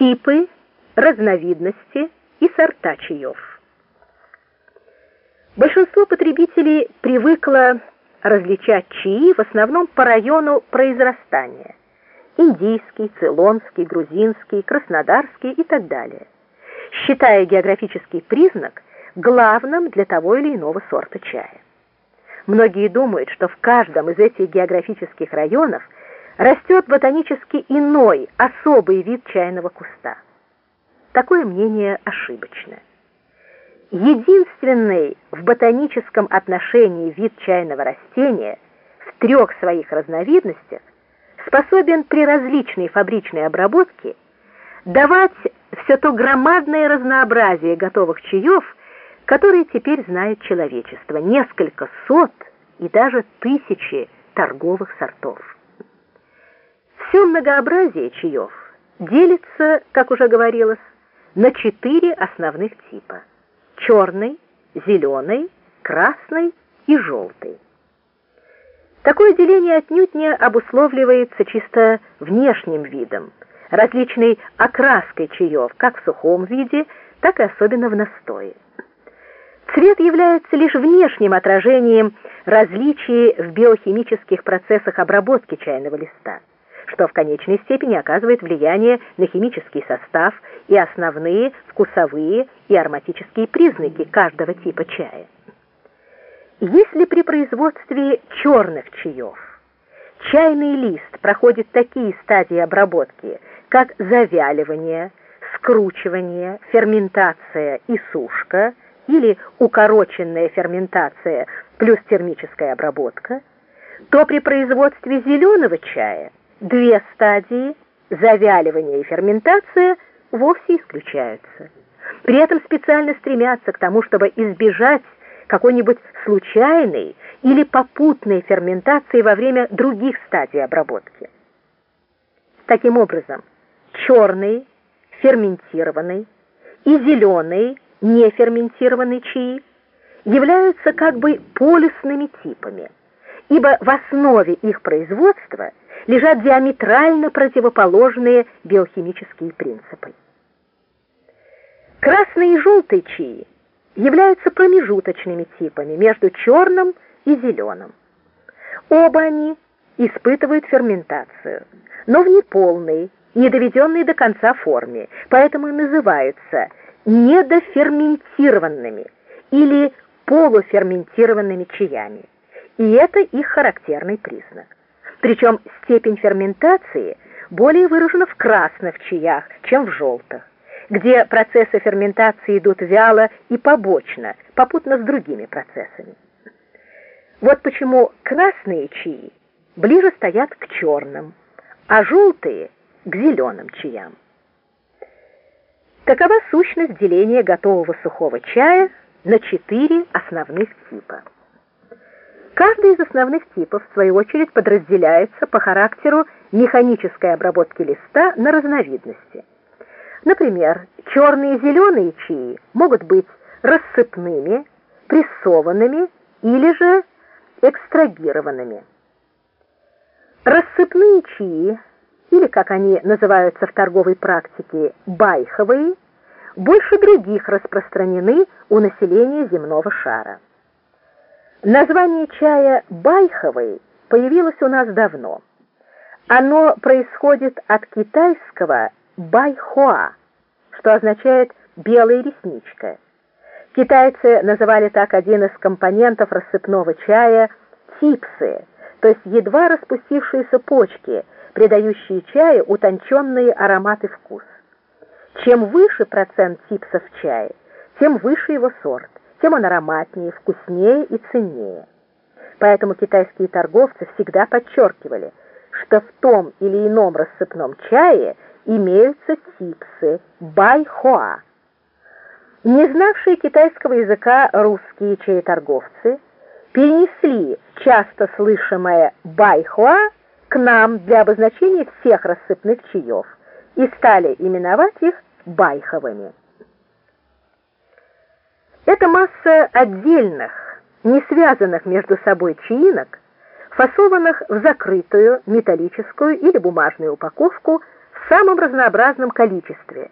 Типы, разновидности и сорта чаев. Большинство потребителей привыкло различать чаи в основном по району произрастания. Индийский, цейлонский, грузинский, краснодарский и так далее. Считая географический признак главным для того или иного сорта чая. Многие думают, что в каждом из этих географических районов растет ботанически иной, особый вид чайного куста. Такое мнение ошибочно. Единственный в ботаническом отношении вид чайного растения в трех своих разновидностях способен при различной фабричной обработке давать все то громадное разнообразие готовых чаев, которые теперь знает человечество, несколько сот и даже тысячи торговых сортов. Все многообразие чаев делится, как уже говорилось, на четыре основных типа – черный, зеленый, красный и желтый. Такое деление отнюдь не обусловливается чисто внешним видом, различной окраской чаев, как в сухом виде, так и особенно в настое. Цвет является лишь внешним отражением различий в биохимических процессах обработки чайного листа что в конечной степени оказывает влияние на химический состав и основные вкусовые и ароматические признаки каждого типа чая. Если при производстве черных чаев чайный лист проходит такие стадии обработки, как завяливание, скручивание, ферментация и сушка или укороченная ферментация плюс термическая обработка, то при производстве зеленого чая Две стадии, завяливание и ферментация, вовсе исключаются. При этом специально стремятся к тому, чтобы избежать какой-нибудь случайной или попутной ферментации во время других стадий обработки. Таким образом, черный, ферментированный и зеленый, неферментированный чаи являются как бы полюсными типами, ибо в основе их производства – лежат диаметрально противоположные биохимические принципы. Красный и желтый чаи являются промежуточными типами между черным и зеленым. Оба они испытывают ферментацию, но в неполной, недоведенной до конца форме, поэтому и называются недоферментированными или полуферментированными чаями. И это их характерный признак. Причем степень ферментации более выражена в красных чаях, чем в желтых, где процессы ферментации идут вяло и побочно, попутно с другими процессами. Вот почему красные чаи ближе стоят к черным, а желтые – к зеленым чаям. Такова сущность деления готового сухого чая на четыре основных типа. Каждый из основных типов, в свою очередь, подразделяется по характеру механической обработки листа на разновидности. Например, черные и зеленые чаи могут быть рассыпными, прессованными или же экстрагированными. Рассыпные чаи, или, как они называются в торговой практике, байховые, больше других распространены у населения земного шара. Название чая байховый появилось у нас давно. Оно происходит от китайского байхуа, что означает белая ресничка. Китайцы называли так один из компонентов рассыпного чая типсы, то есть едва распустившиеся почки, придающие чаю утонченный аромат и вкус. Чем выше процент типсов в чае, тем выше его сорт тем он ароматнее, вкуснее и ценнее. Поэтому китайские торговцы всегда подчеркивали, что в том или ином рассыпном чае имеются типсы байхуа. Не знавшие китайского языка русские чаеторговцы перенесли часто слышимое байхуа к нам для обозначения всех рассыпных чаев и стали именовать их байховыми. Это масса отдельных, не связанных между собой чаинок, фасованных в закрытую металлическую или бумажную упаковку самом разнообразном количестве